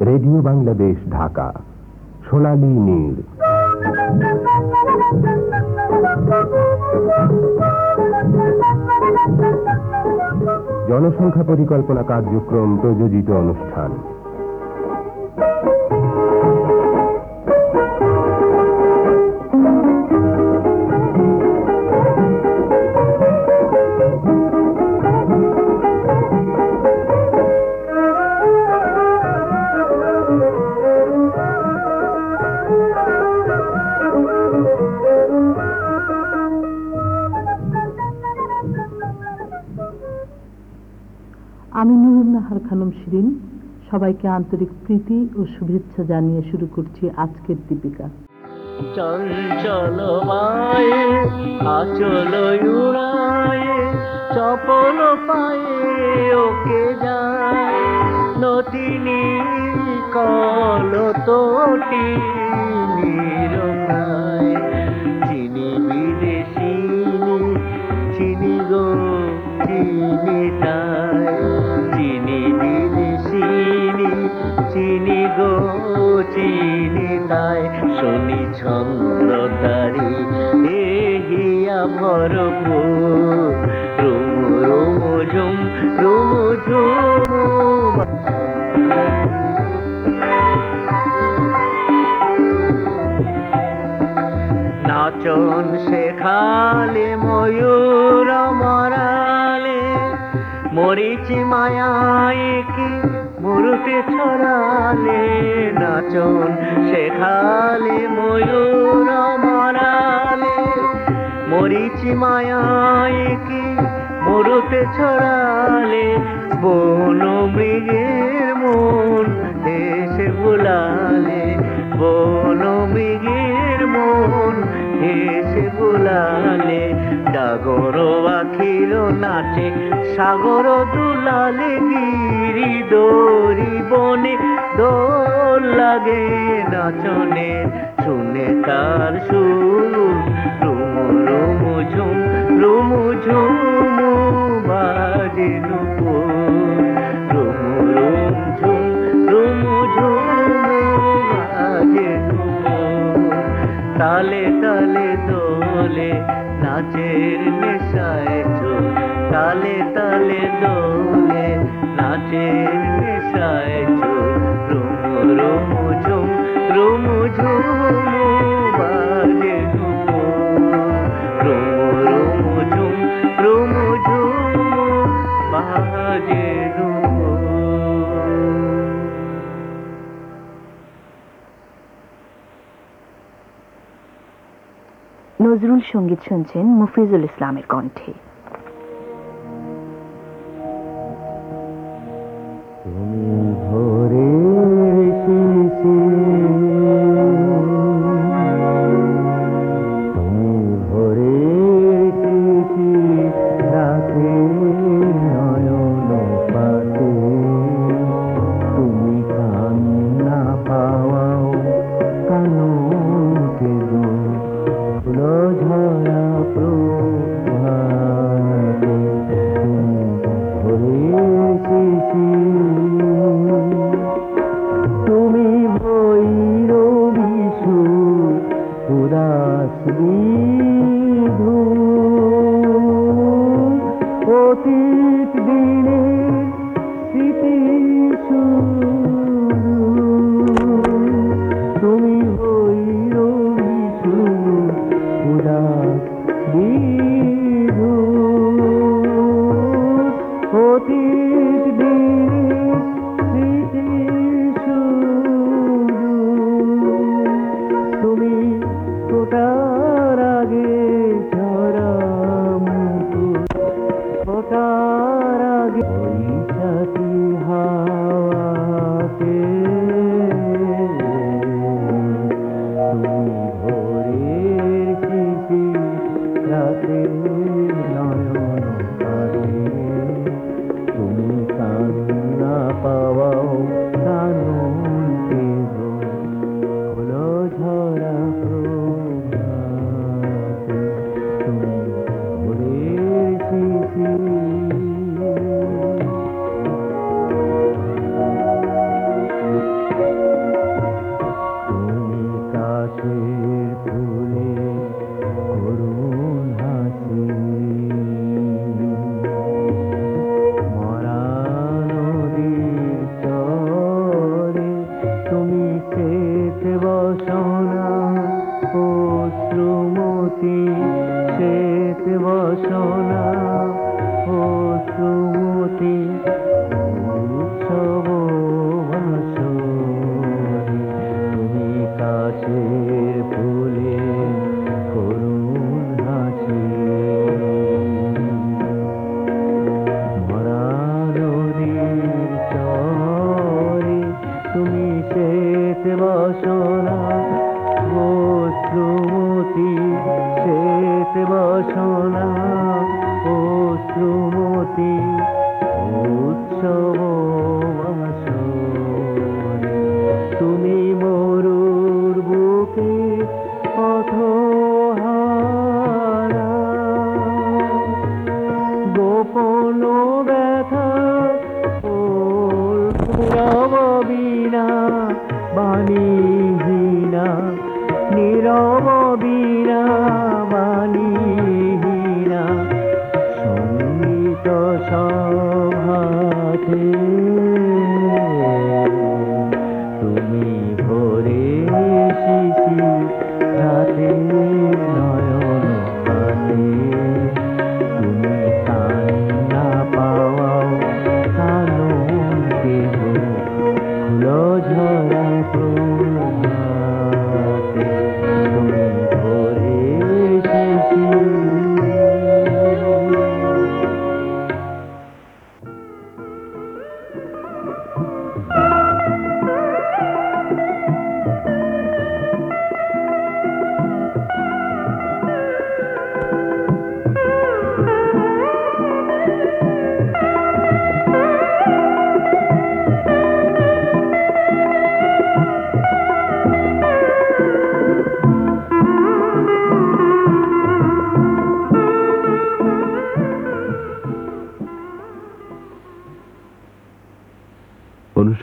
Radio Bangladesh Dhaka সোনালী নীড় জনসংখ্যা পরিকল্পনা কার্যক্রম প্রযোজিত অনুষ্ঠান। খানম শিরিন, সবাইকে আন্তরিক প্রীতি ও শুভেচ্ছা জানিয়ে শুরু করছি আজকের দীপিকা। উড়ায়ে চপল পায়ে ওকে নতিনী কল তোটি নিরঙ্গায় তাই শুনি ছন্দ তারি হিয়া ভরপুর রুম রুম রুম নাচন শেখালে ময়ূর মরালে, মরিচি মায়ায় কি মুরুতে ছড়ালে নাচন শেখালে ময়ূর মারালে। মরিচি মায়ায় কি মরুতে ছড়ালে? বন মৃগের মন এসে বুলালে। বন মৃগের মন এসে বুলালে। ডাগর আখিল নাচে, সাগর দুলালে গিরি দৌড়ি বনে। দোল লাগে নাচনে, শুনে তার সুর, রুমু রুমু ঝুম, রুমু ঝুমু বাজে নুপুর সংগীত শুনছেন মুফিজুল ইসলামের কণ্ঠে।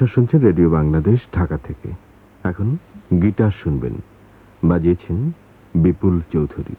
অনুষ্ঠান শুনছেন রেডিও বাংলাদেশ ঢাকা থেকে। এখন গিটার শুনবেন। বাজিয়েছেন বিপুল চৌধুরী।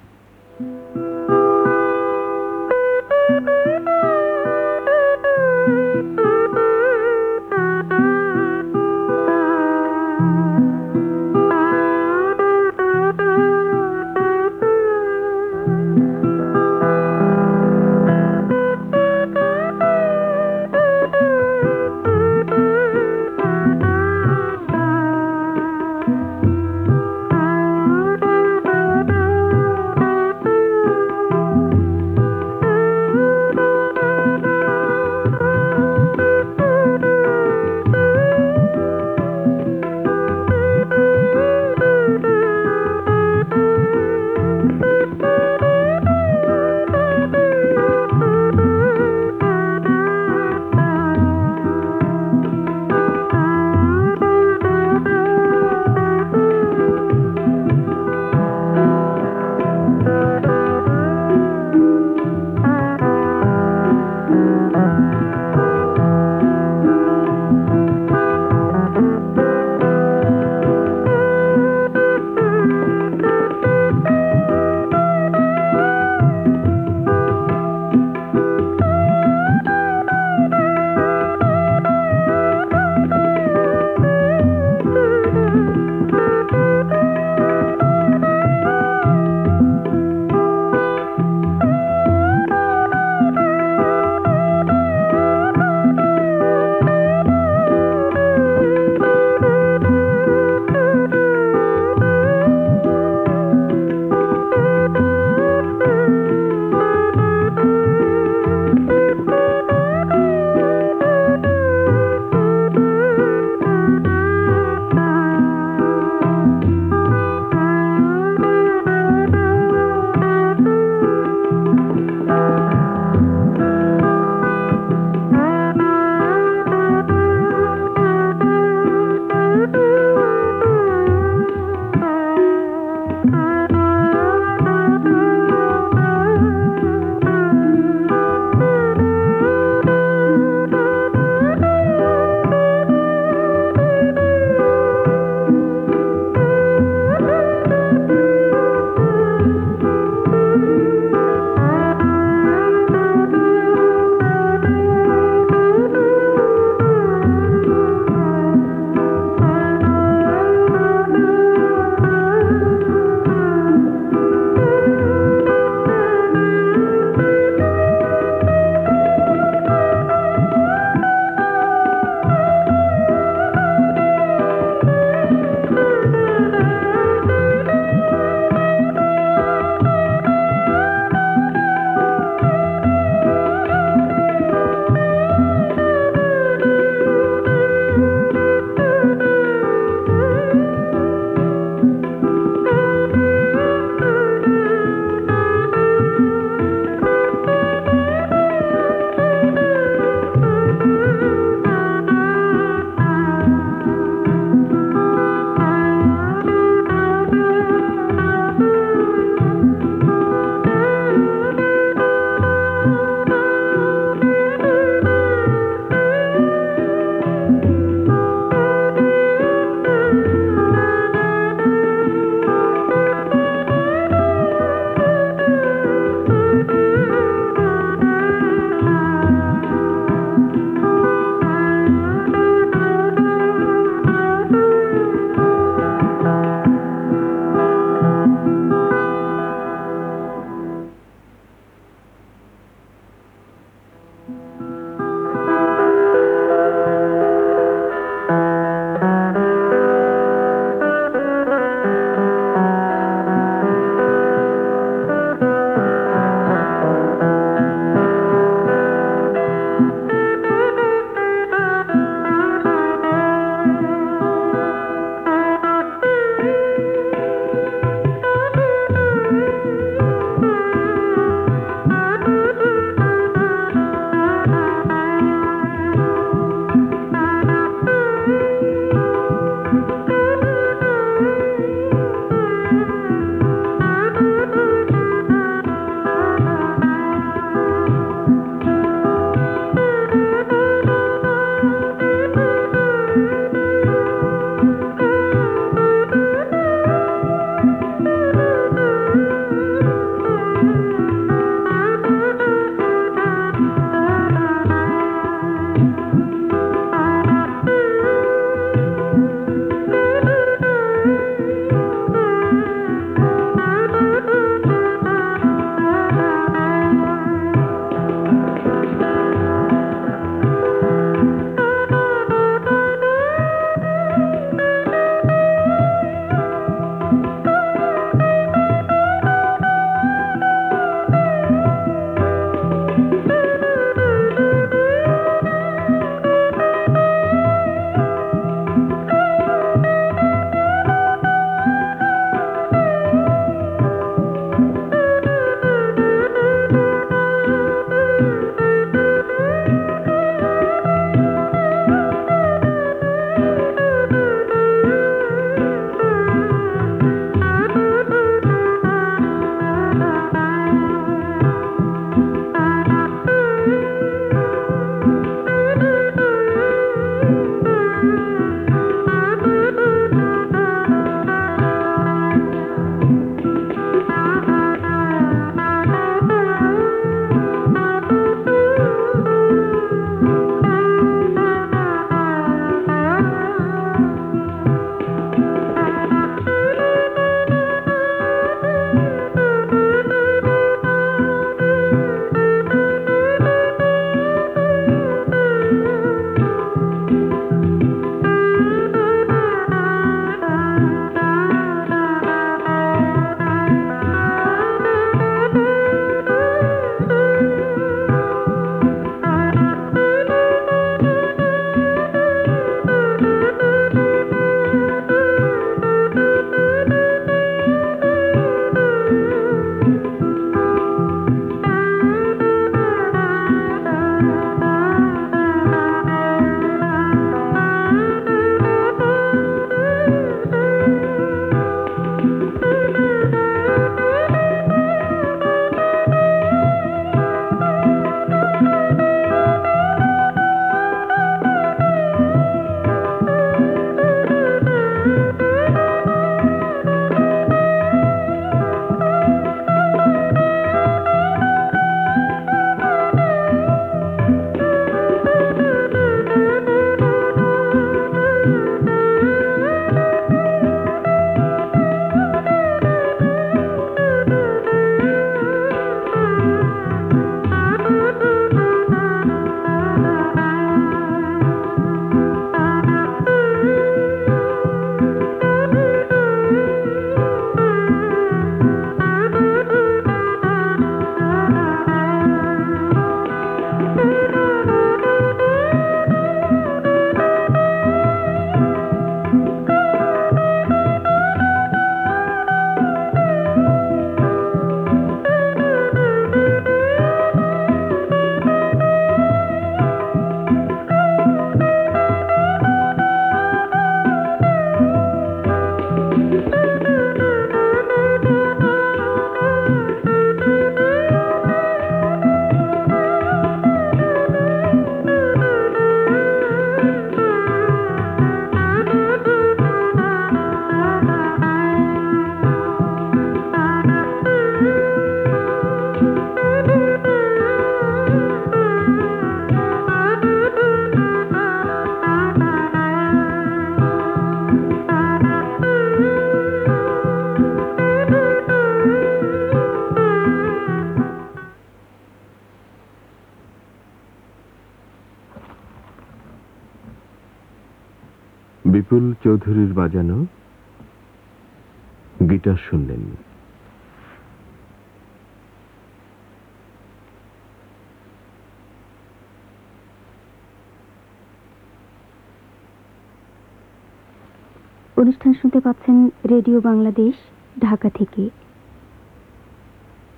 রেডিও বাংলাদেশ ঢাকা থেকে।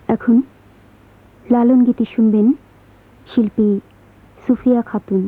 এখন লালন গীতি শুনবেন শিল্পী সুফিয়া খাতুন।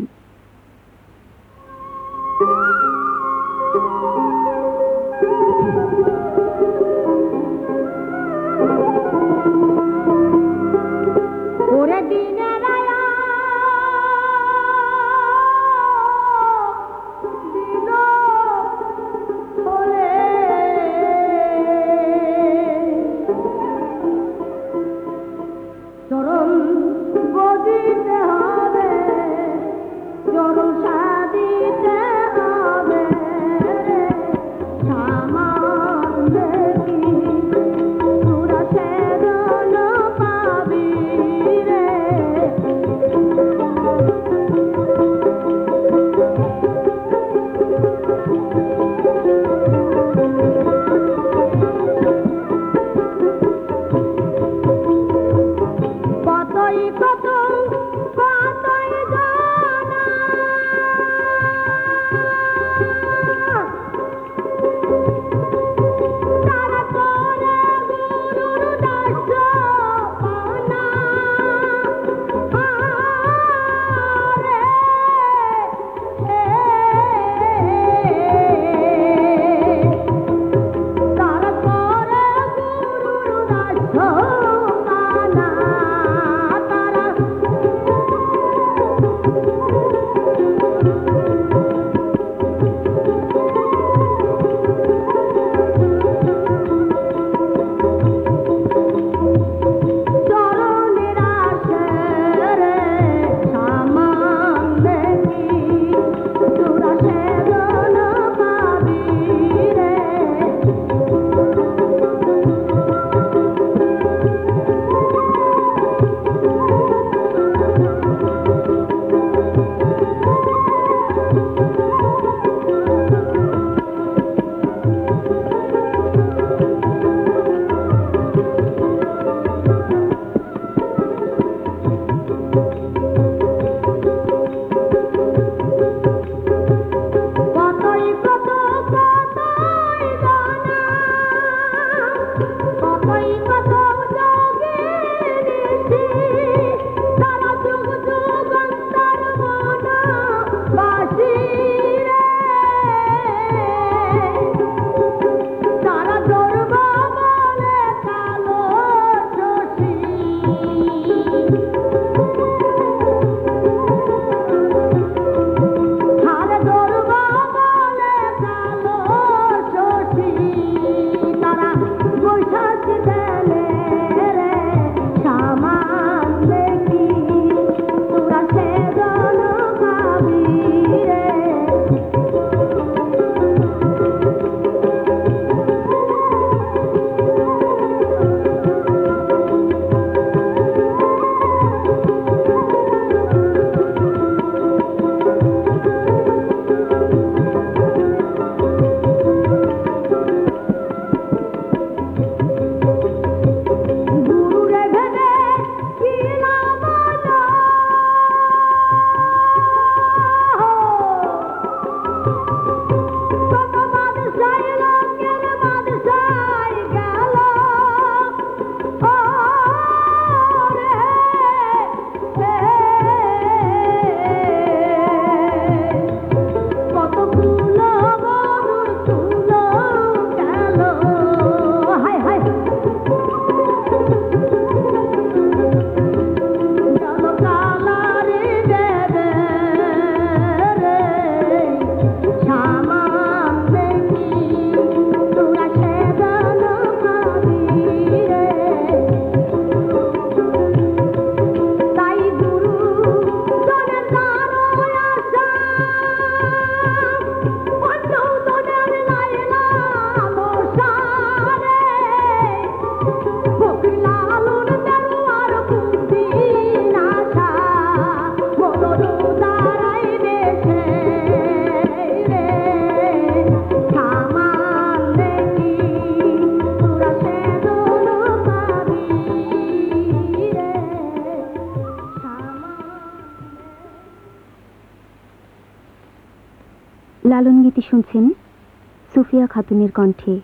শুনছেন সুফিয়া খাতুনের কণ্ঠে।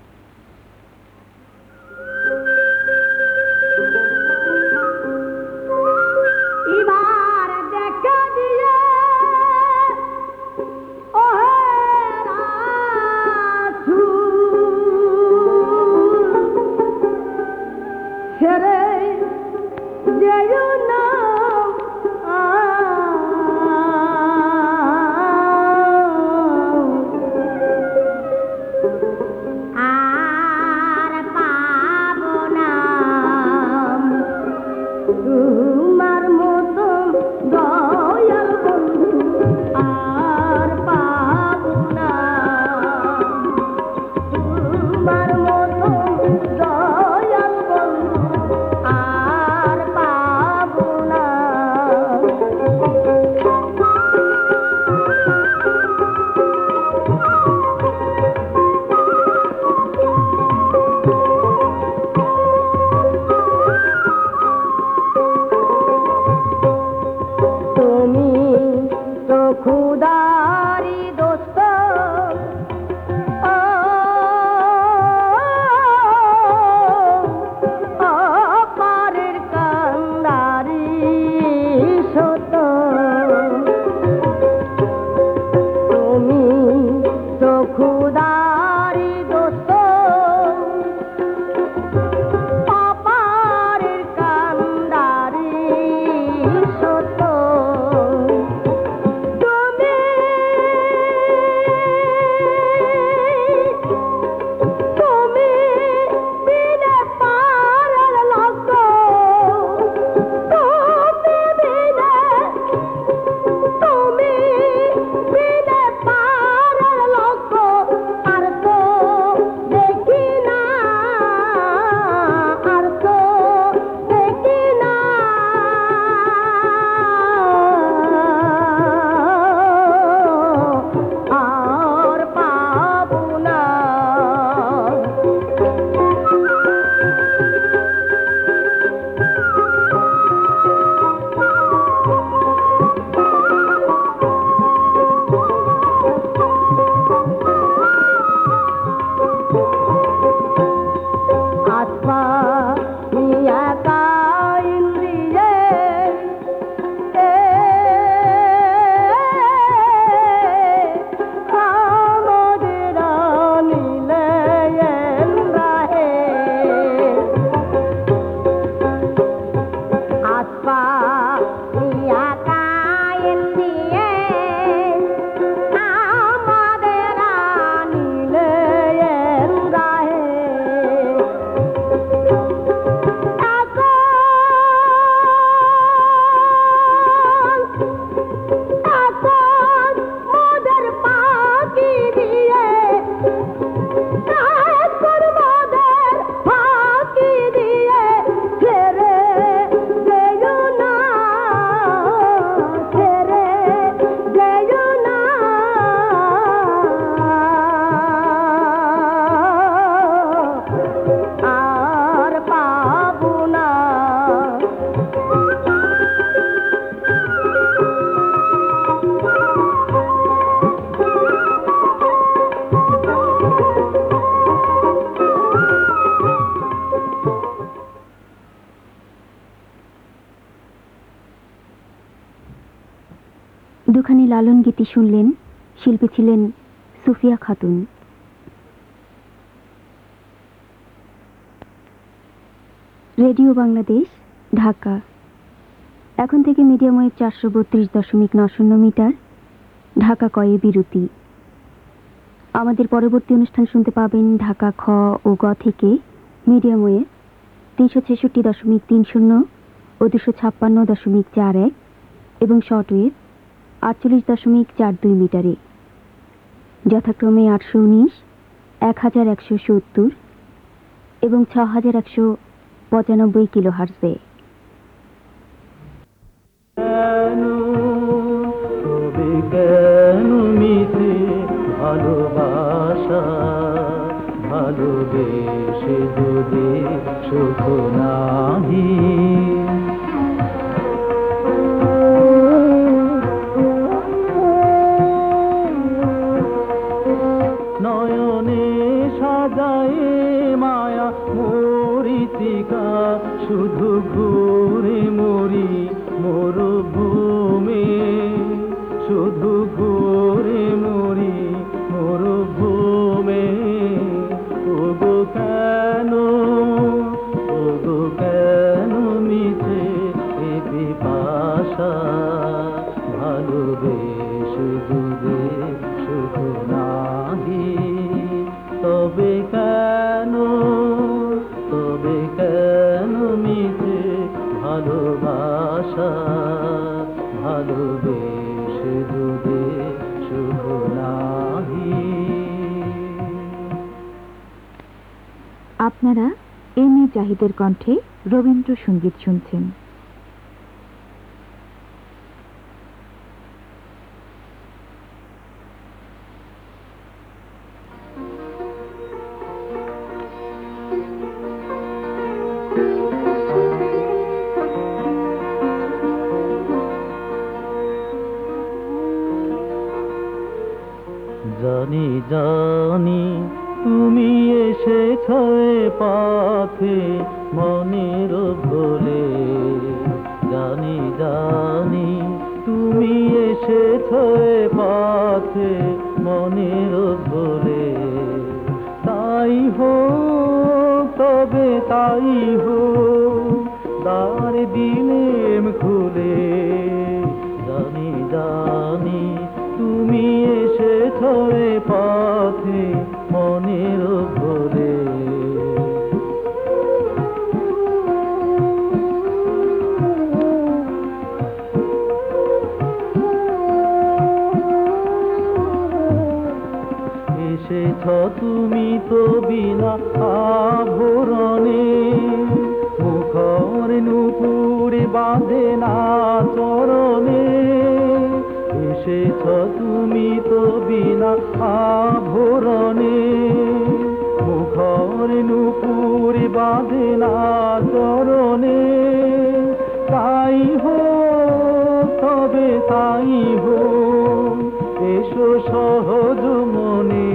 শুনলেন শিল্পী ছিলেন সুফিয়া খাতুন। রেডিও বাংলাদেশ, ঢাকা। এখন থেকে মিডিয়াম ওয়েভ চারশো বত্রিশ দশমিক ন শূন্য মিটার, ঢাকা কয়ে বিরতি। আমাদের পরবর্তী অনুষ্ঠান শুনতে পাবেন ঢাকা খ ও গ থেকে মিডিয়াম ওয়েভ তিনশো ছেষট্টি দশমিক তিন শূন্য ও দুশো ছাপ্পান্ন দশমিক চার এক এবং শর্ট ওয়েভ আটচল্লিশ দশমিক চার দুই মিটারে। যথাক্রমে আটশো উনিশ, এক হাজার একশো সত্তর এবং ছ হাজার একশো পঁচানব্বই কিলো হার্সে শুধু ঘুম আপনারা এম এ জাহিদের কণ্ঠে রবীন্দ্রসঙ্গীত শুনছেন। পাইব এসো সহজ মনে,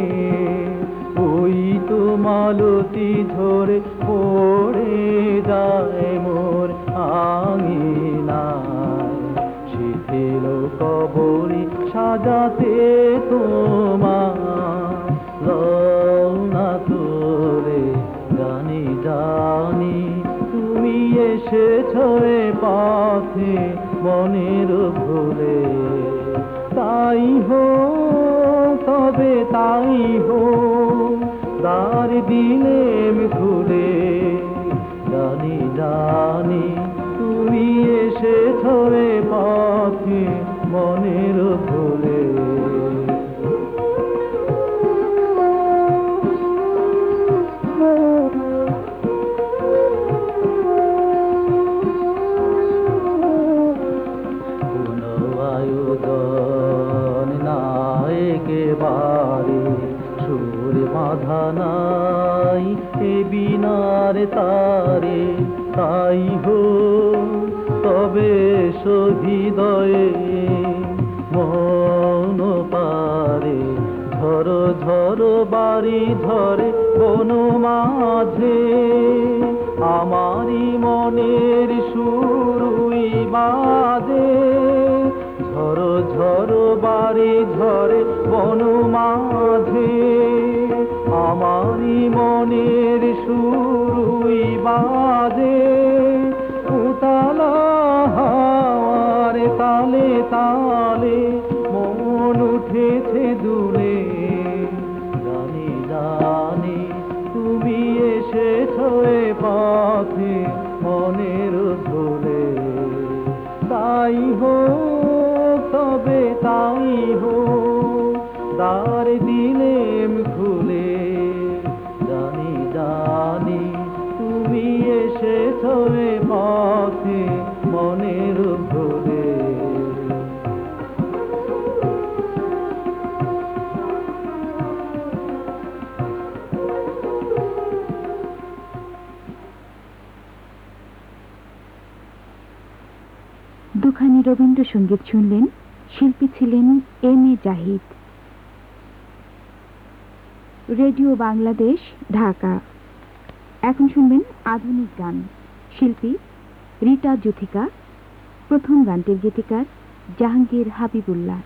ওই তো মালতি ধরে পড়ে যায় মোর আমি শিথিল কবরে সাজাতে তোমার না তোরে, জানি জানি তুমি এসেছ পথে। মনের ভুলে তাই হো, তবে তাই হো দার দিনে খুলে জানি জানি, তুমি এসে রে হৃদয়ে মন পারে ধর ধর বাড়ি ধরে বন মাঝে। আমারি মনের সুরুই বাদে ঝর ঝর বাড়ি ঝরে বন মাঝে। দুখানি রবীন্দ্রসঙ্গীত শুনলেন শিল্পী ছিলেন M A Zahid. Radio Bangladesh, Dhaka. এখন শুনবেন আধুনিক গান। শিল্পী রিটা জুথিকা প্রথম গানটির গীতিকার জাহাঙ্গীর হাবিবুল্লাহ।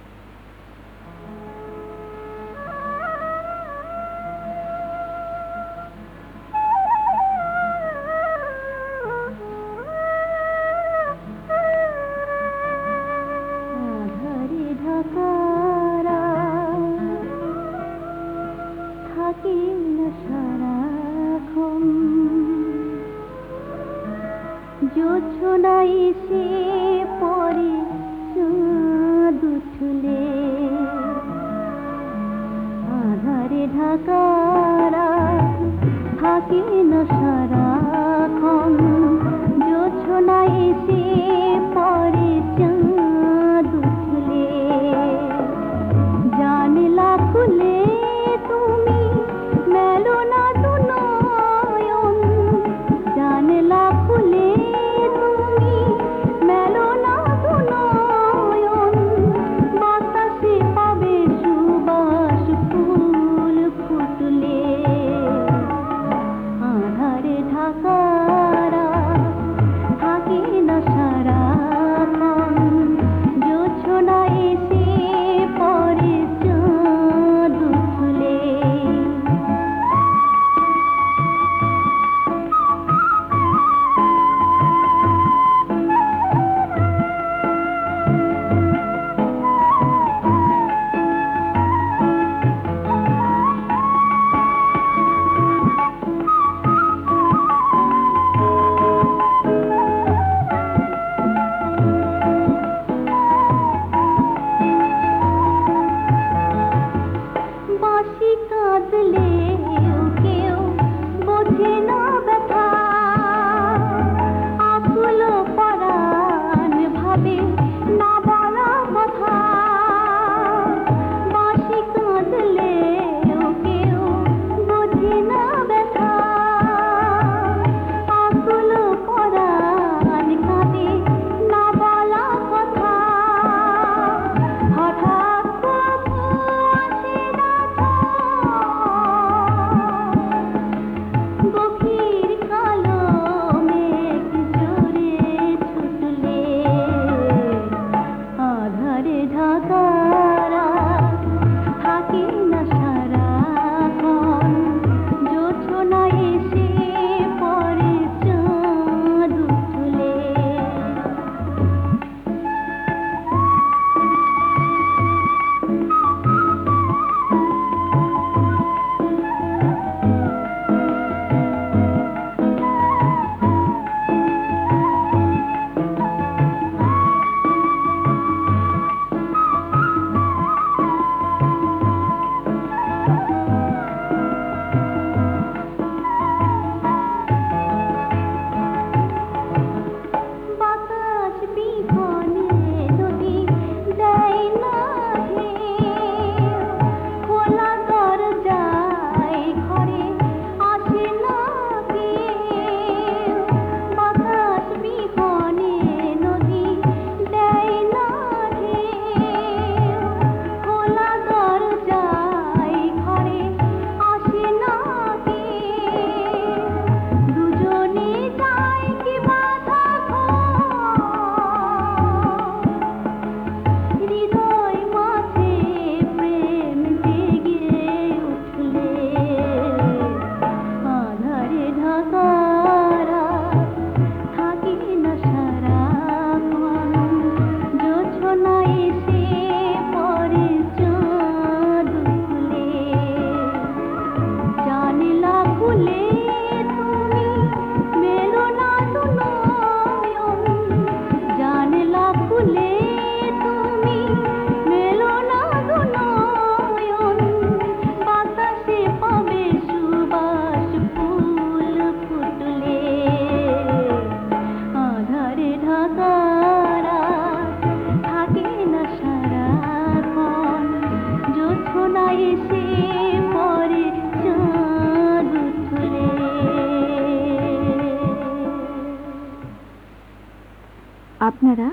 আপনারা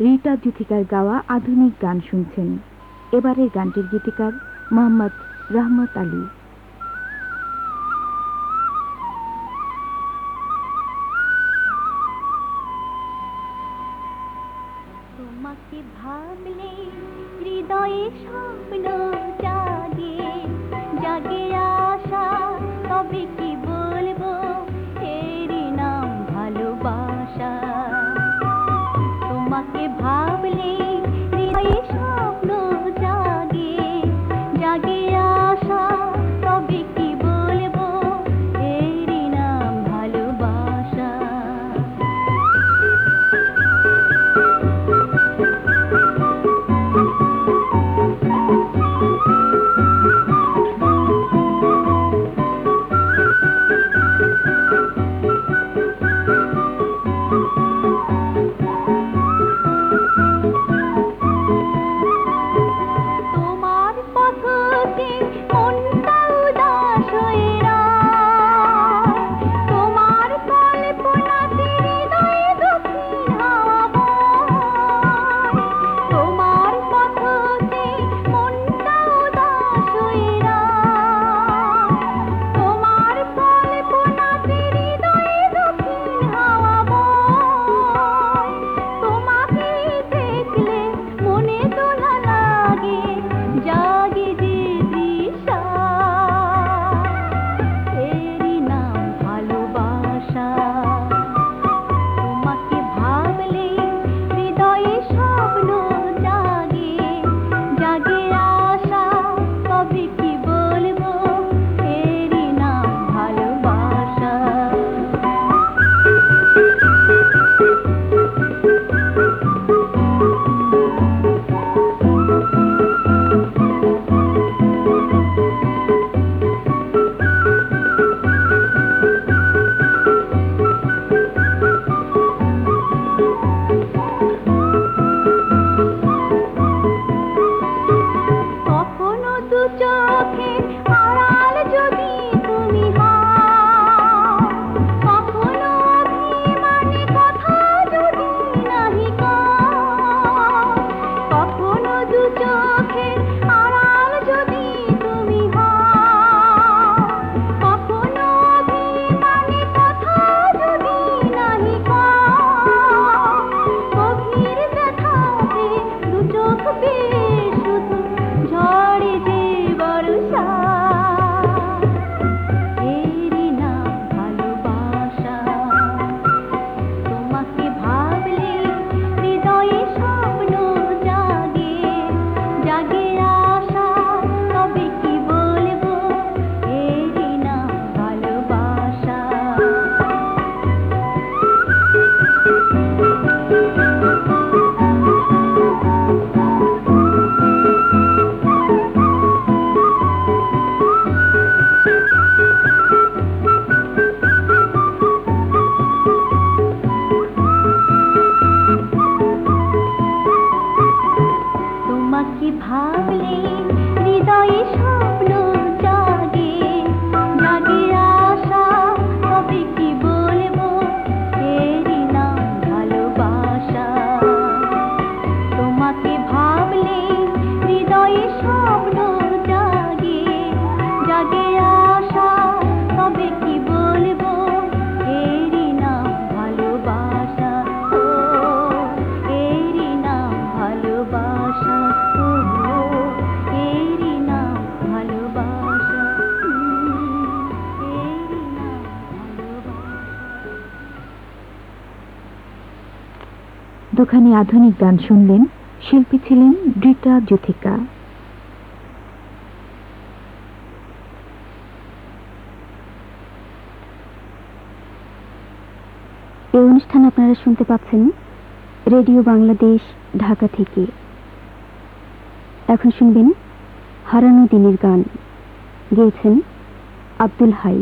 রিটা জ্যোতিকার গাওয়া আধুনিক গান শুনছেন। এবারের গানটির গীতিকার মোহাম্মদ রহমত আলী। চোখের আড়াল যদি আধুনিক গান শুনলেন শিল্পী ছিলেন ডিটা জ্যোথিকা এই অনুষ্ঠান আপনারা শুনতে পাচ্ছেন রেডিও বাংলাদেশ, ঢাকা থেকে। এখন শুনবেন হারানো দিনের গান, গেয়েছেন আব্দুল হাই।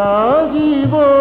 সারা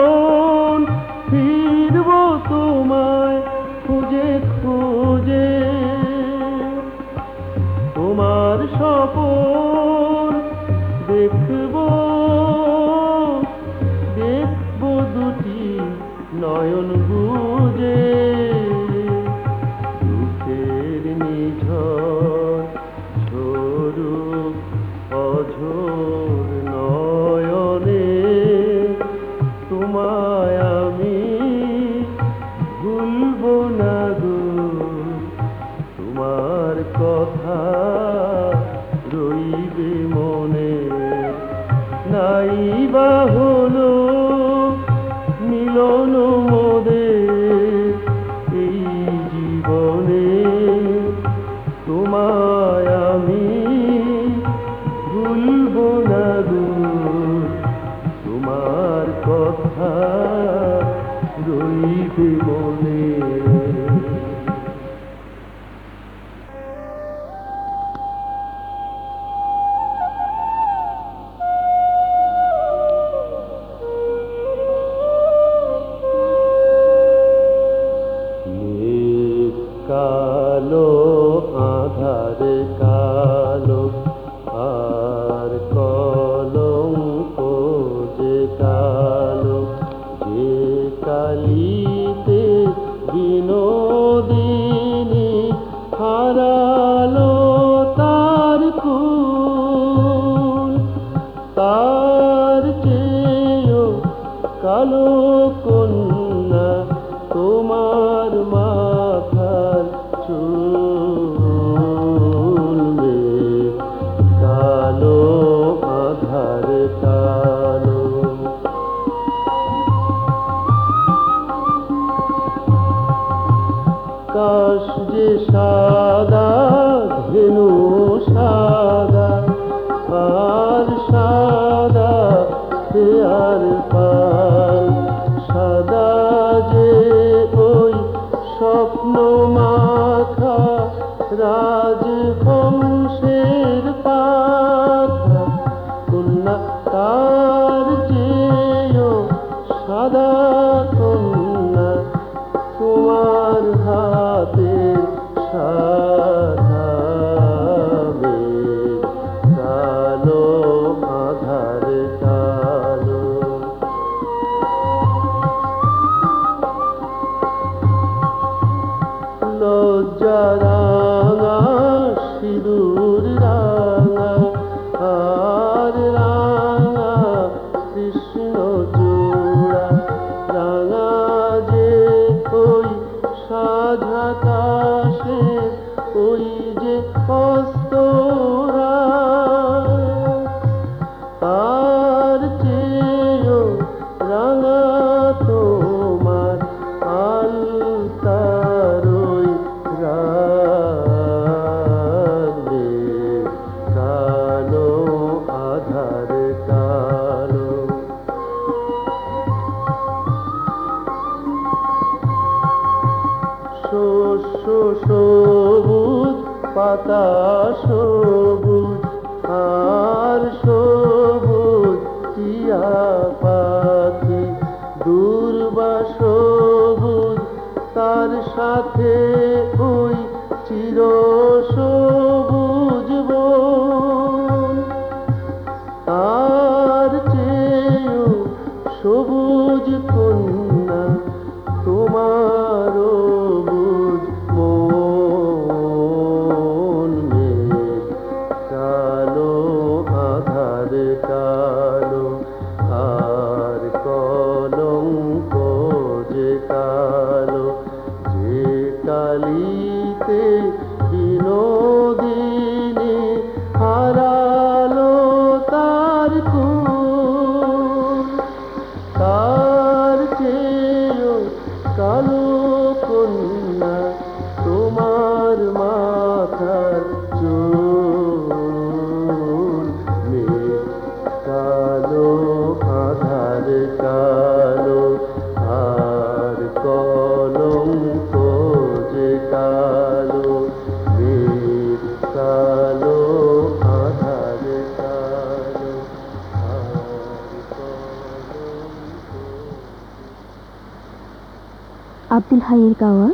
আব্দুল হাইয়ের গাওয়া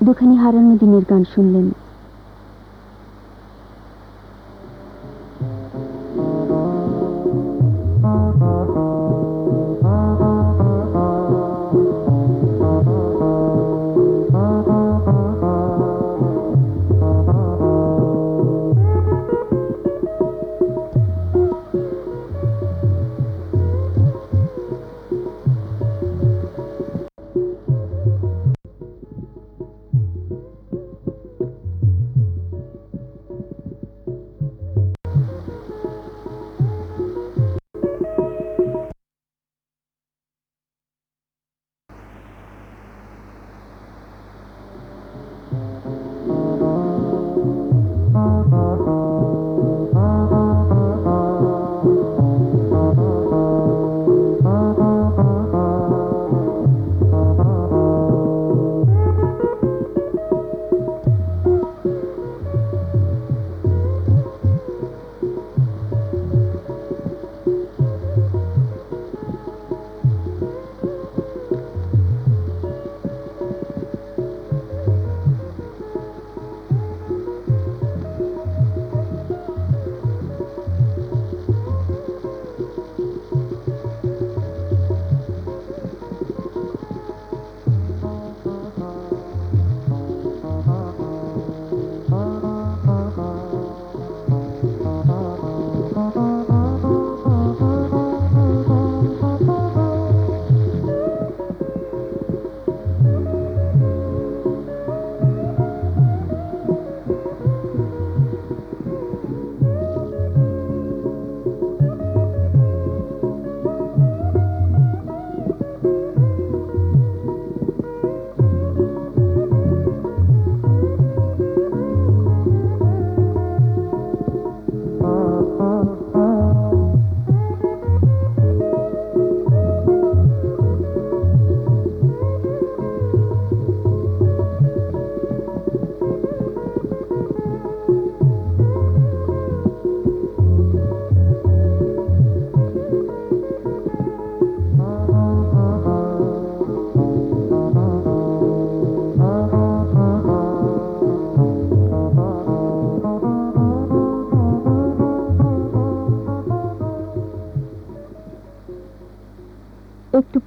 দুখানি হারানো দিনের গান শুনলেন।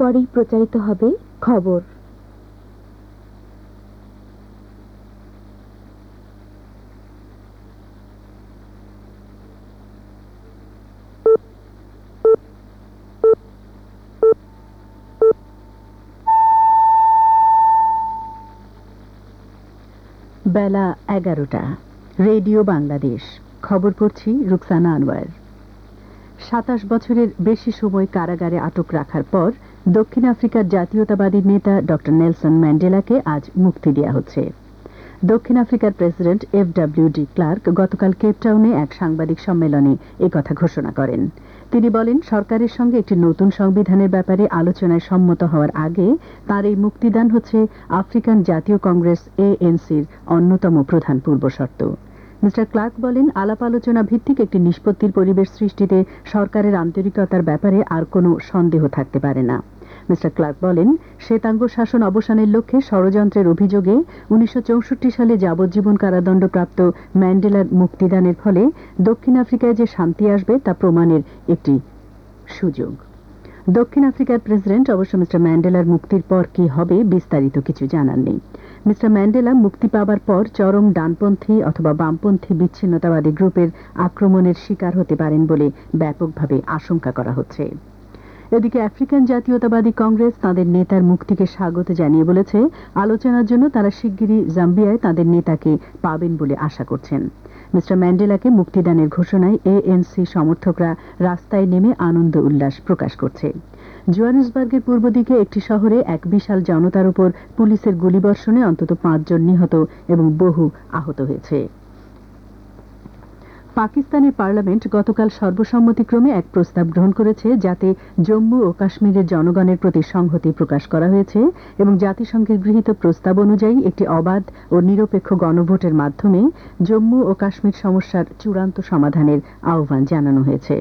পরেই প্রচারিত হবে খবর। বেলা এগারোটা। রেডিও বাংলাদেশ। খবর পড়ছি রুকসানা আনোয়ার। সাতাশ বছরের বেশি সময় কারাগারে আটক রাখার পর দক্ষিণ আফ্রিকার জাতীয়তাবাদী নেতা ড নেলসন ম্যান্ডেলাকে আজ মুক্তি দেওয়া হচ্ছে। দক্ষিণ আফ্রিকার president F W de Klerk গতকাল কেপটাউনে এক সাংবাদিক সম্মেলনে কথা ঘোষণা করেন। তিনি বলেন, সরকারের সঙ্গে একটি নতুন সংবিধানের ব্যাপারে আলোচনায় সম্মত হওয়ার আগে তার এই মুক্তিদান হচ্ছে আফ্রিকান জাতীয় কংগ্রেস এএনসির অন্যতম প্রধান পূর্ব শর্ত মিস্টার ক্লার্ক বলেন, আলাপ আলোচনা ভিত্তিক একটি নিষ্পত্তির পরিবেশ সৃষ্টিতে সরকারের আন্তরিকতার ব্যাপারে আর কোনো সন্দেহ থাকতে পারে না। মিস্টার ক্লার্ক বলেন, শ্বেতাঙ্গ শাসন অবসানের লক্ষ্যে ষড়যন্ত্রের অভিযোগে উনিশশো চৌষট্টি সালে যাবজ্জীবন কারাদণ্ডপ্রাপ্ত ম্যান্ডেলার মুক্তিদানের ফলে দক্ষিণ আফ্রিকায় যে শান্তি আসবে তা প্রমাণের একটি সুযোগ। দক্ষিণ আফ্রিকার প্রেসিডেন্ট, অবশ্য মিস্টার ম্যান্ডেলার মুক্তির পর কি হবে বিস্তারিত কিছু জানাননি মিস্টার ম্যান্ডেলা মুক্তি পাবার পর চরম ডানপন্থী অথবা বামপন্থী বিচ্ছিন্নতাবাদী গ্রুপের আক্রমণের শিকার হতে পারেন বলে ব্যাপকভাবে আশঙ্কা করা হচ্ছে। এদিকে আফ্রিকান জাতীয়তাবাদী কংগ্রেস তাদের নেতার মুক্তিকে স্বাগত জানিয়ে বলেছে। আলোচনার জন্য তারা শিগগিরই জাম্বিয়ায় তাদের নেতাকে পাবেন বলে আশা করছেন। মিস্টার ম্যান্ডেলাকে মুক্তিদানের ঘোষণায় এএনসি সমর্থকরা রাস্তায় নেমে আনন্দ উল্লাস প্রকাশ করছে। জোয়ানেসবার্গের পূর্ব দিকে একটি শহরে এক বিশাল জনতার উপর পুলিশের গুলিবর্ষণে অন্তত পাঁচজন নিহত এবং বহু আহত হয়েছে। পাকিস্তানের পার্লামেন্ট গতকাল সর্বসম্মতিক্রমে এক প্রস্তাব গ্রহণ করেছে যাতে জম্মু ও কাশ্মীরের জনগণের প্রতি সংহতি প্রকাশ করা হয়েছে এবং জাতিসংঘের গৃহীত প্রস্তাব অনুযায়ী একটি অবাধ ও নিরপেক্ষ গণভোটের মাধ্যমে জম্মু ও কাশ্মীর সমস্যার চূড়ান্ত সমাধানের আহ্বান জানানো হয়েছে।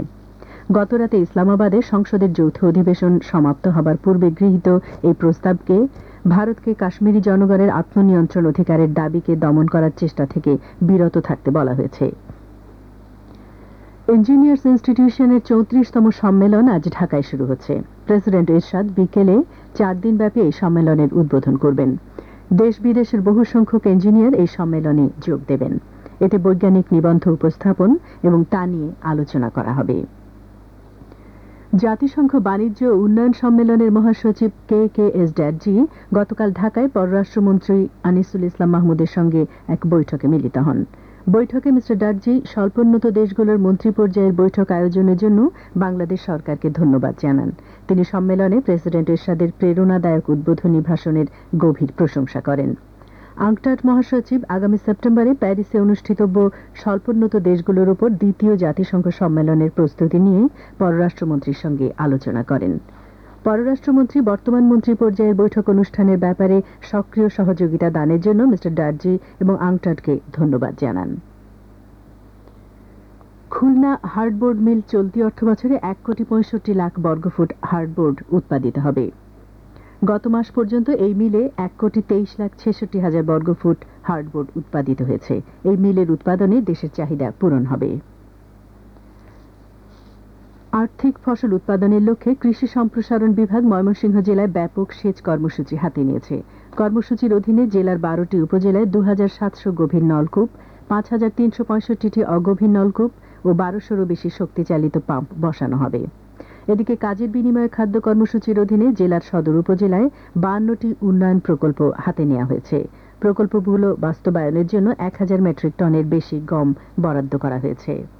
গতরাতে ইসলামাবাদে সংসদের যৌথ অধিবেশন সমাপ্ত হবার পূর্বে গৃহীত এই প্রস্তাবকে ভারতকে কাশ্মীরি জনগণের আত্মনিয়ন্ত্রণ অধিকারের দাবিকে দমন করার চেষ্টা থেকে বিরত থাকতে বলা হয়েছে। ইঞ্জিনিয়ার্স ইনস্টিটিউশনের চৌত্রিশতম সম্মেলন আজ ঢাকায় শুরু হচ্ছে। প্রেসিডেন্ট এরশাদ বিকেলে চার দিনব্যাপী এই সম্মেলনের উদ্বোধন করবেন। দেশ বিদেশের বহু সংখ্যক ইঞ্জিনিয়ার এই সম্মেলনে যোগ দেবেন। এতে বৈজ্ঞানিক নিবন্ধ উপস্থাপন এবং তা নিয়ে আলোচনা করা হবে। জাতিসংঘ বাণিজ্য উন্নয়ন সম্মেলনের মহাসচিব কে কে এস ড্যাডজি গতকাল ঢাকায় পররাষ্ট্রমন্ত্রী আনিসুল ইসলাম মাহমুদের সঙ্গে এক বৈঠকে মিলিত হন। বৈঠকে মিস্টার ডার্জি স্বল্পোন্নত দেশগুলোর মন্ত্রী পর্যায়ের বৈঠক আয়োজনের জন্য বাংলাদেশ সরকারকে ধন্যবাদ জানান। তিনি সম্মেলনে প্রেসিডেন্ট এরশাদের প্রেরণাদায়ক উদ্বোধনী ভাষণের গভীর প্রশংসা করেন। আংটাট মহাসচিব আগামী সেপ্টেম্বরে প্যারিসে অনুষ্ঠিতব্য স্বল্পোন্নত দেশগুলোর উপর দ্বিতীয় জাতিসংঘ সম্মেলনের প্রস্তুতি নিয়ে পররাষ্ট্রমন্ত্রীর সঙ্গে আলোচনা করেন। পররাষ্ট্রমন্ত্রী, বর্তমান মন্ত্রী পর্যায়ের বৈঠক অনুষ্ঠানের ব্যাপারে সক্রিয় সহযোগিতা দানের জন্য মিস্টার ডার্জি এবং আংটাটকে ধন্যবাদ জানান। খুলনা হার্ডবোর্ড মিল চলতি অর্থ বছরে এক কোটি পঁয়ষট্টি লাখ বর্গফুট হার্ডবোর্ড উৎপাদিত হবে। গত মাস পর্যন্ত এই মিলে এক কোটি তেইশ লাখ ছেষট্টি হাজার বর্গফুট হার্ডবোর্ড উৎপাদিত হয়েছে। এই মিলের উৎপাদনে দেশের চাহিদা পূরণ হবে। আর্থিক ফসল উৎপাদনের লক্ষ্যে কৃষি সম্প্রসারণ বিভাগ ময়মনসিংহ জেলায় ব্যাপক সেচ কর্মসূচি হাতে নিয়েছে। কর্মসূচির অধীনে জেলার বারোটি উপজেলায় দু হাজার সাতশো গভীর নলকূপ, পাঁচ হাজার তিনশো পঁয়ষট্টিটি অগভীর নলকূপ ও বারোশোরও বেশি শক্তিচালিত পাম্প বসানো হবে। এদিকে কাজের বিনিময়ে খাদ্য কর্মসূচির অধীনে জেলার সদর উপজেলায় বান্নটি উন্নয়ন প্রকল্প হাতে নেওয়া হয়েছে। প্রকল্পগুলো বাস্তবায়নের জন্য এক হাজার মেট্রিক টনের বেশি গম বরাদ্দ করা হয়েছে।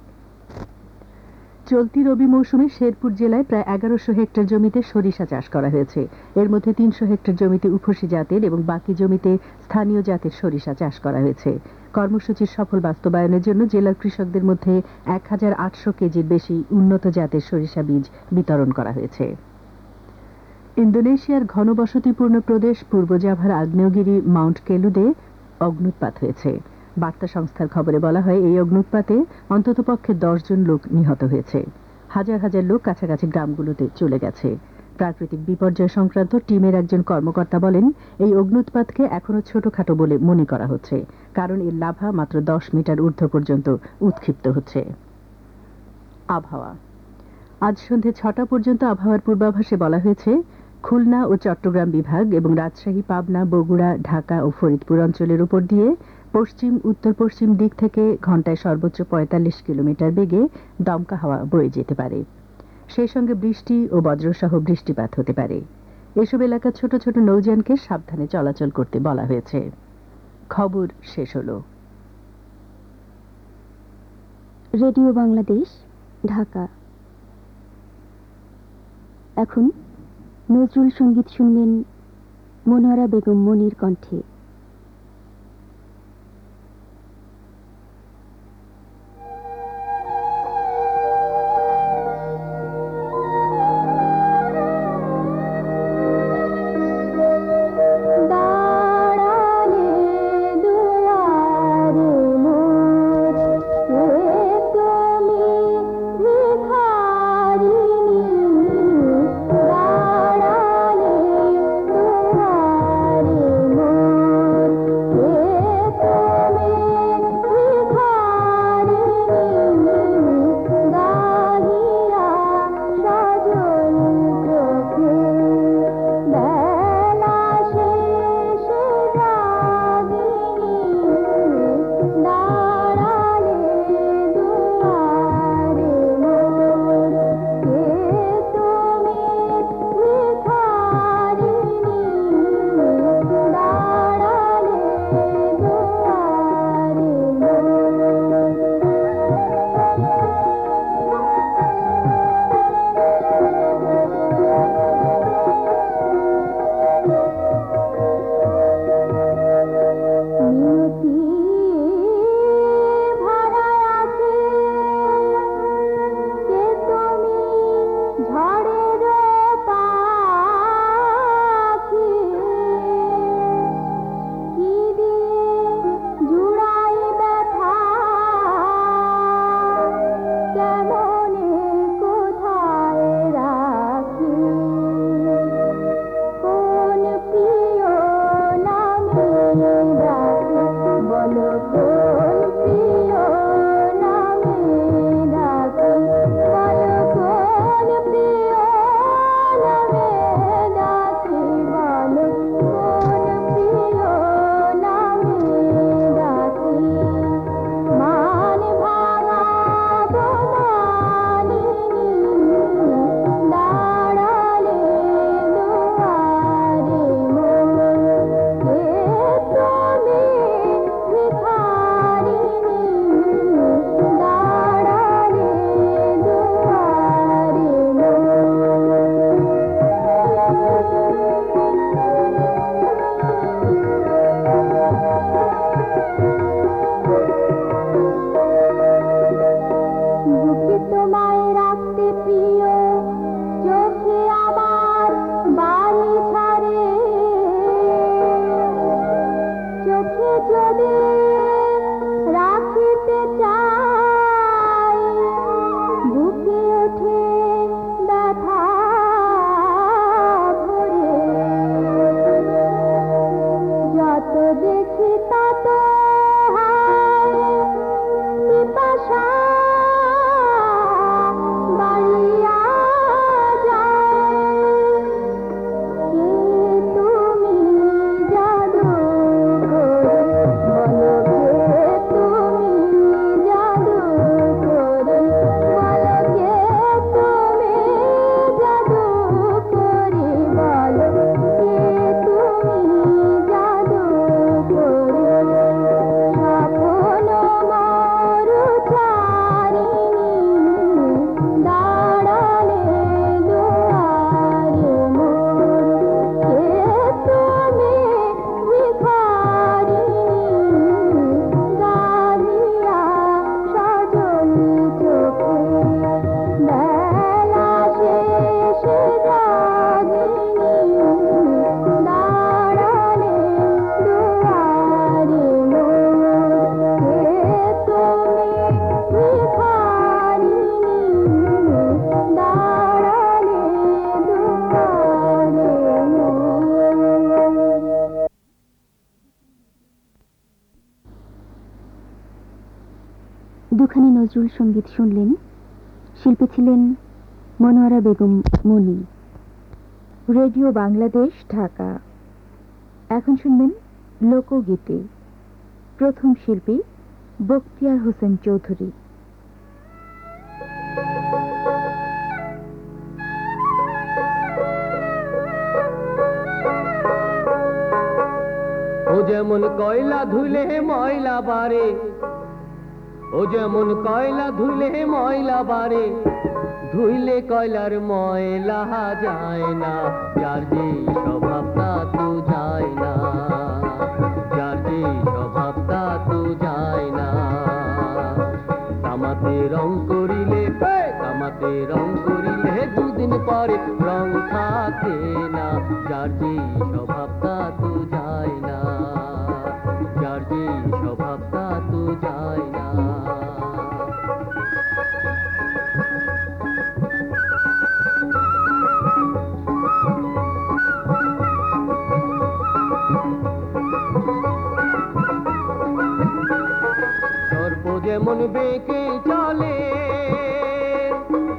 চলতি রবি মৌসুমে শেরপুর জেলায় প্রায় এগারোশো হেক্টর জমিতে সরিষা চাষ করা হয়েছে। এর মধ্যে তিনশো হেক্টর জমিতে উফসি জাতের এবং বাকি জমিতে স্থানীয় জাতের সরিষা চাষ করা হয়েছে। কর্মসূচির সফল বাস্তবায়নের জন্য জেলার কৃষকদের মধ্যে এক হাজার আটশো কেজির বেশি উন্নত জাতের সরিষা বীজ বিতরণ করা হয়েছে। ইন্দোনেশিয়ার ঘনবসতিপূর্ণ প্রদেশ পূর্ব জাভার আগ্নেয়গিরি মাউন্ট কেলুদে অগ্নুৎপাত হয়েছে। বার্তা সংস্থার খবরে বলা হয়, এই অগ্নুৎপাতে অন্ততপক্ষে দশ জন লোক নিহত হয়েছে। হাজার হাজার লোক কাছাকাছি গ্রামগুলোতে চলে গেছে। প্রাকৃতিক বিপর্যয় সংক্রান্ত টিমের একজন কর্মকর্তা বলেন, এই অগ্নুৎপাতকে এখনও ছোটখাটো বলে মনে করা হচ্ছে, কারণ এর লাভা মাত্র দশ মিটার ঊর্ধ্ব পর্যন্ত উৎক্ষিপ্ত হচ্ছে। আবহাওয়া। আজ সন্ধে ছটা পর্যন্ত আবহাওয়ার পূর্বাভাসে বলা হয়েছে, খুলনা ও চট্টগ্রাম বিভাগ এবং রাজশাহী, পাবনা, বগুড়া, ঢাকা ও ফরিদপুর অঞ্চলের উপর দিয়ে পশ্চিম, উত্তর পশ্চিম দিক থেকে ঘন্টায় সর্বোচ্চ পঁয়তাল্লিশ কিলোমিটার বেগে দমকা হাওয়া বয়ে যেতে পারে। সেই সঙ্গে বৃষ্টি ও বজ্রসহ বৃষ্টিপাত হতে পারে। এসব এলাকার ছোট ছোট নৌযানকে সাবধানে চলাচল করতে বলা হয়েছে। খবর শেষ হলো। রেডিও বাংলাদেশ, ঢাকা। এখন নজরুল সংগীত শুনবেন মনোয়ারা বেগম মনির কণ্ঠে। মনোয়ারা বেগম মনি। রেডিও বাংলাদেশ, ঢাকা। এখন শুনবেন লোকগীতি। প্রথম শিল্পী বখতিয়ার হোসেন চৌধুরী। ও যেমন কয়লা ধুলে ময়লা বারে ও যেমন কয়লা ধুলে ময়লা বারে ধুইলে কয়লার ময়লা যায় না, যার যে স্বভাবটা তো যায় না। যার যে স্বভাবটা তো যায় না। তামাতে রং করিলে তামাতে রং করিলে দুদিন পরে রং থাকে না, যার যে যেমন বেঁকে চলে।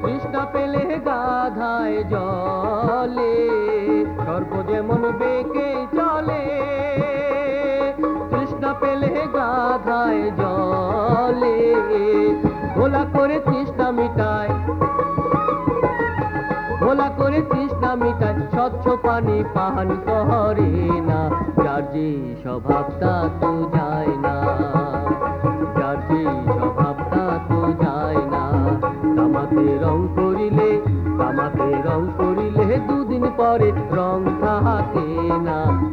তৃষ্ণা পেলে গাধায় জলে। সর্প যেমন বেঁকে চলে, তৃষ্ণা পেলে গাধায় জলে। গোলা করে তৃষ্ণা মিটায় ভোলা করে তৃষ্ণা মিটায়। স্বচ্ছ পানি পান করে না, যার যে স্বভাবটা তো যায় পরে রং থাকে না।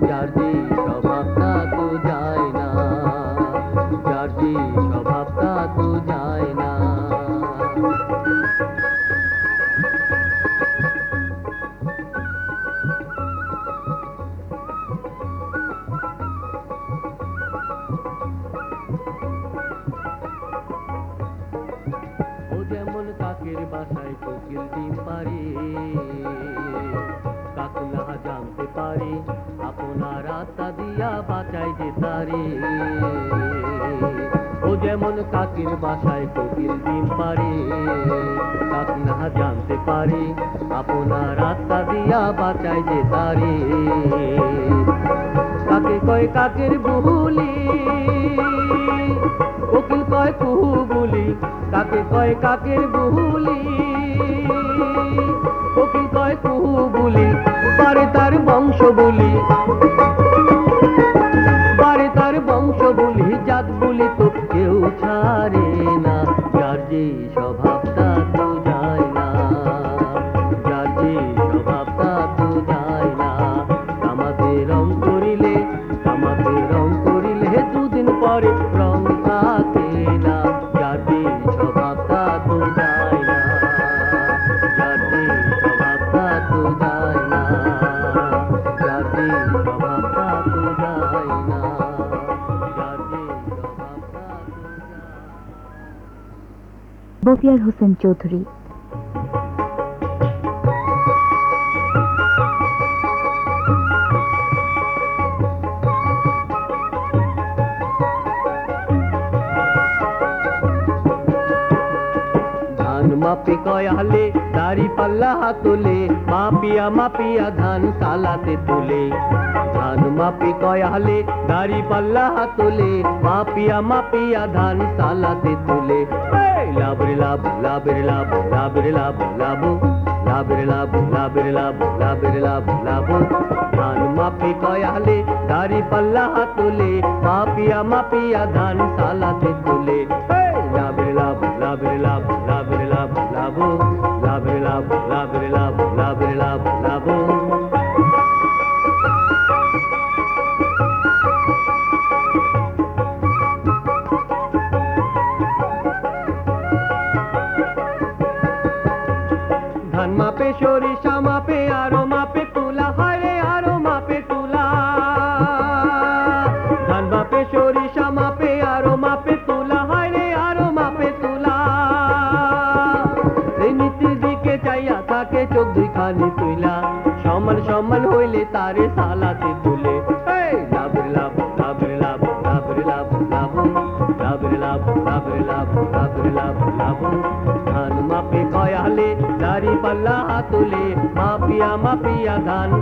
কাকের বুলি কোকিল কয় কুহু বুলি পারে তার বংশ বলি জুয়েল হোসেন চৌধুরী মাপে কয়ালে দাড়ি পাল্লা হাতলে মাপিয়া মাপিয়া ধান সালাতে তুলে ধান মাপে কয়ালে দাড়ি পাল্লা হাতলে মাপিয়া মাপিয়া ধান সালাতে लाब लाब लाब लाब लाब लाबो लाब लाब लाब लाब लाब लाब लाबो धान माफ़ी कयाले दारी पल्ला तुले माफिया माफिया धान साला ते तुले। ಗಾನು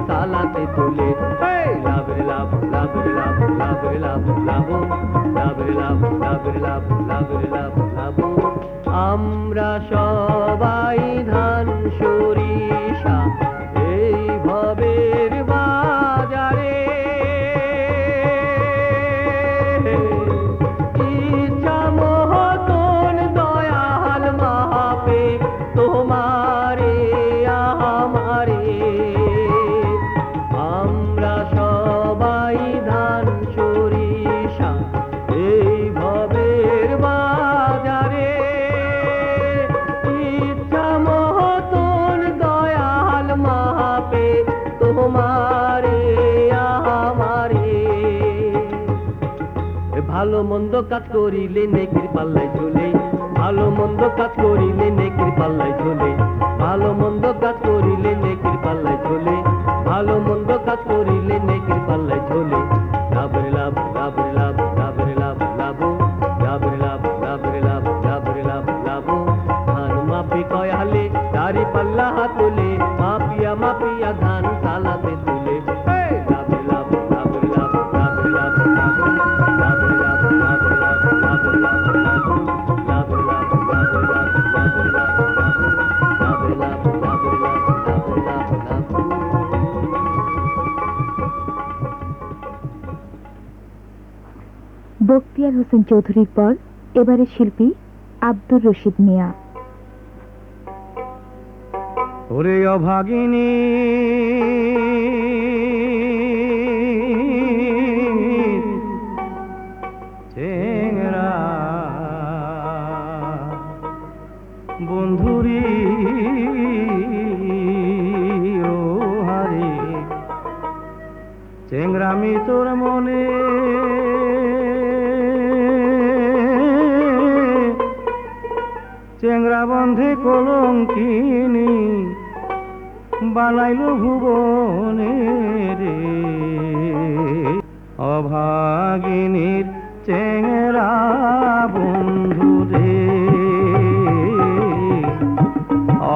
কাজ করিলে নেকির পাল্লায় ঝুলে। ভালো মন্দ কাজ করিলে নেকির পাল্লায় ঝুলে। ভালো মন্দ কাজ করিলে নেকির পাল্লায় ঝুলে। ভালো মন্দ কাজ করিলে ইফতিয়ার হোসেন চৌধুরীর পর এবারে শিল্পী আব্দুর রশিদ মিয়া। ওরে অভাগিনী বন্ধুরি ও হারে চেংরামি তোর মনে কারাবন্ধে কলঙ্কিনি বানাইল ভুবনে রে। অভাগিনীর চেহারা বন্ধু রে।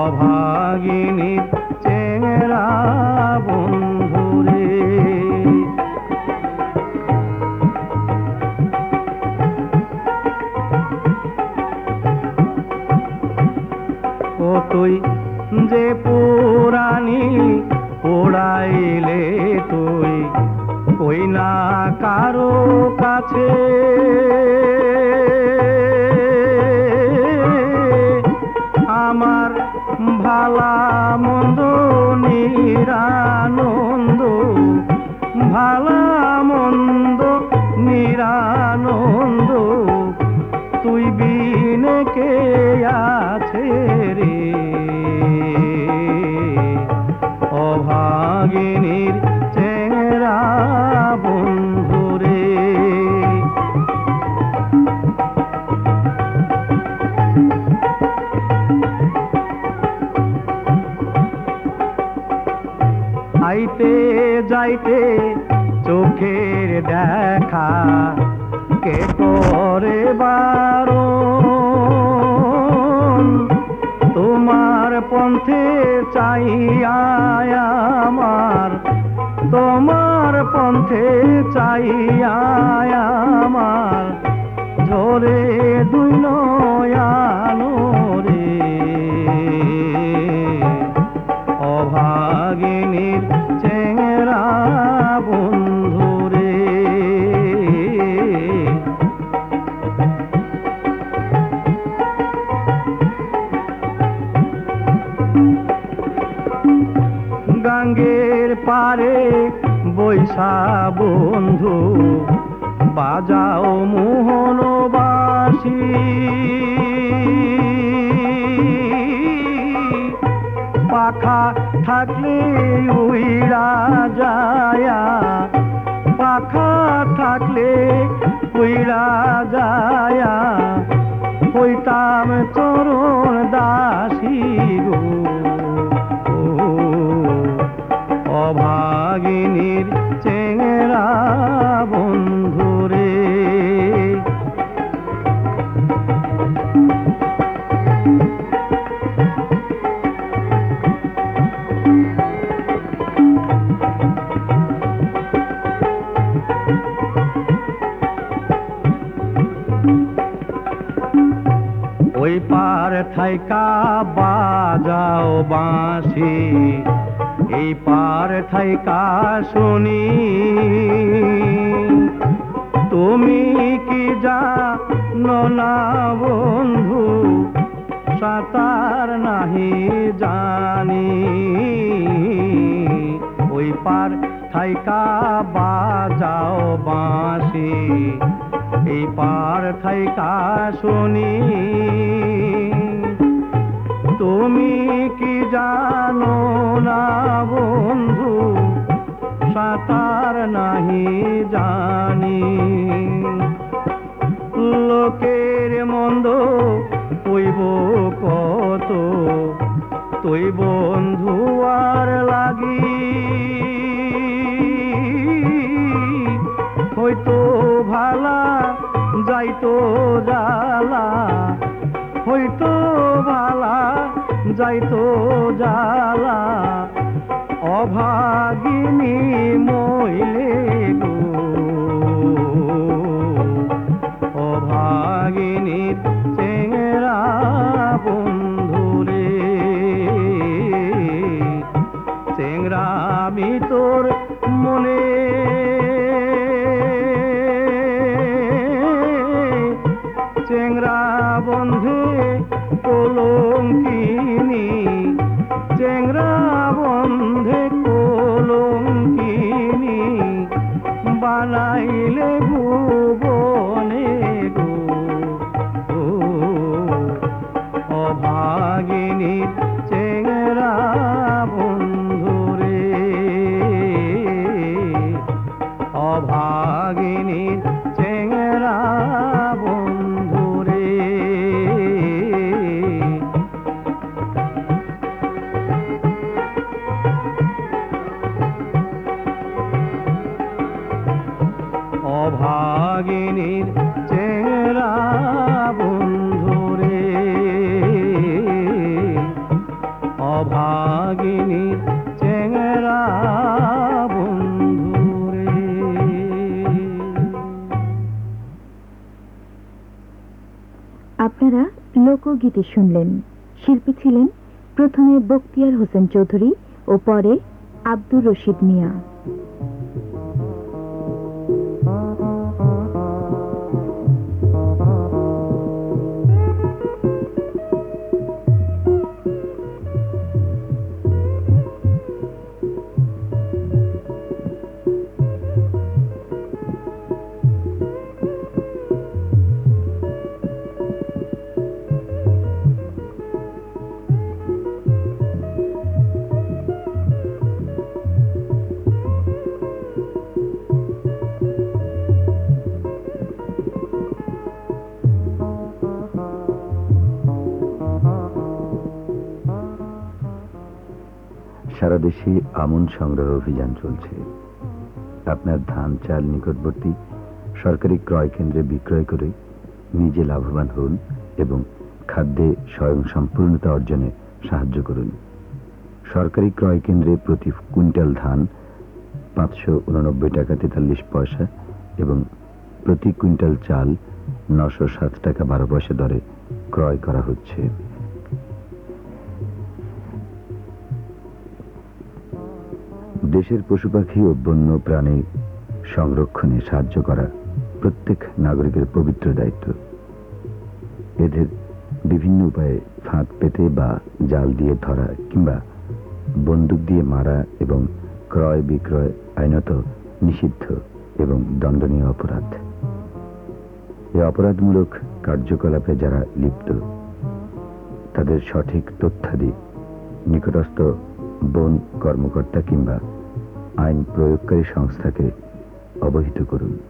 অভাগিনীর চেহারা বন্ধু মতোই যে পুরানি পোড়াইলে তুই ওই না কারও কাছে? আমার ভালা মন্দ নিরানন্দ ভালা চাইতে চোখের দেখা, কে করে বারণ? তোমার পন্থে চাইয়া আমার, তোমার পন্থে চাইয়া আমার। ঝরে দুই নয়ানো গাঙ্গের পারে বৈশা বন্ধু, বাজাও মোহনবাসী। পাখা থাকলে উইরা যায়া, পাখা থাকলে উইরা যায়া, হইতাম চরণ দাসী গো। চেংরা বন্ধুরে ওই পার থাইকা বাজাও বাঁশি। এই পার থাইকা শুনি। তুমি কি যা না বন্ধু, সাঁতার নাহি জানি। ওই পার থাইকা বাজাও বাঁশি, এই পার থাইকা শুনি। তুমি কি জানো না বন্ধু? সাঁতার নাহি জানি। লোকের মন্দ কইব কত? তুই বন্ধু আর লাগি। হয়তো ভালা যাইতো জালা হয়তো ভালা যাইতো জালা অভাগিনী মইলে গো। অভাগিনী চেংরা বন্ধুরে। চেংরা আমি তোর মনে। চেংরা বন্ধে লোকগীতি শুনলেন। শিল্পী ছিলেন প্রথমে বক্তিয়ার হোসেন চৌধুরী ও পরে আব্দুর রশিদ মিয়া। সংগ্রহ অভিযান চলছে। আপনার ধান চাল নিকটবর্তী সরকারি ক্রয় কেন্দ্রে বিক্রয় করে নিজে লাভবান হন এবং খাদ্যে স্বয়ং সম্পূর্ণতা অর্জনে সাহায্য করুন। সরকারি ক্রয় কেন্দ্রে প্রতি কুইন্টাল ধান পাঁচশো উননব্বই টাকা তেতাল্লিশ পয়সা এবং প্রতি কুইন্টাল চাল নশো সাত টাকা বারো পয়সা দরে ক্রয় করা হচ্ছে। দেশের পশু পাখি ও বন্য প্রাণী সংরক্ষণে সাহায্য করা প্রত্যেক নাগরিকের পবিত্র দায়িত্ব। এদের বিভিন্ন উপায়ে ফাঁদ পেতে বা জাল দিয়ে ধরা কিংবা বন্দুক দিয়ে মারা এবং ক্রয় বিক্রয় আইনত নিষিদ্ধ এবং দণ্ডনীয় অপরাধ। এই অপরাধমূলক কার্যকলাপে যারা লিপ্ত, তাদের সঠিক তথ্যাদি নিকটস্থ বন কর্মকর্তা কিংবা আইন প্রয়োগকারী সংস্থাকে অবহিত করুন।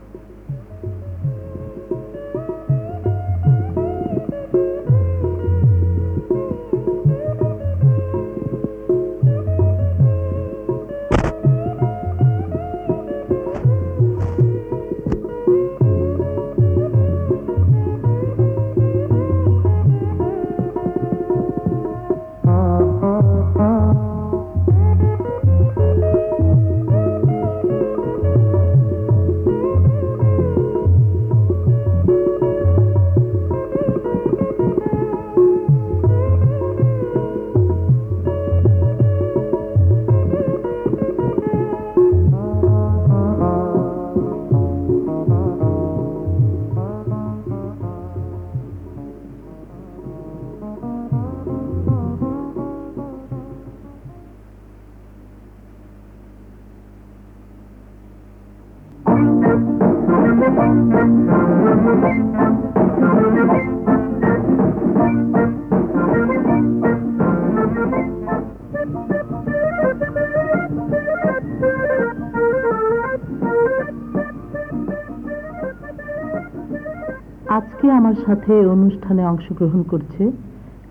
সাথে অনুষ্ঠানে অংশগ্রহণ করছে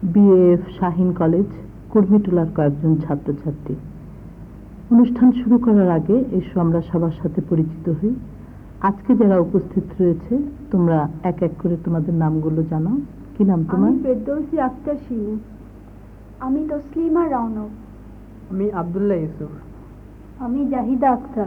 বিএফ শাহিন কলেজ কুর্মিটোলার কয়েকজন ছাত্রছাত্রী। অনুষ্ঠান শুরু করার আগে এসো আমরা সবার সাথে পরিচিত হই। আজকে যারা উপস্থিত রয়েছে তোমরা এক এক করে তোমাদের নামগুলো জানাও। কি নাম তোমার? ফেরদৌসি আক্তার শিমু আমি তসলিমা রওনক আমি আব্দুল্লাহ ইউসুফ। আমি জাহিদা আক্তার।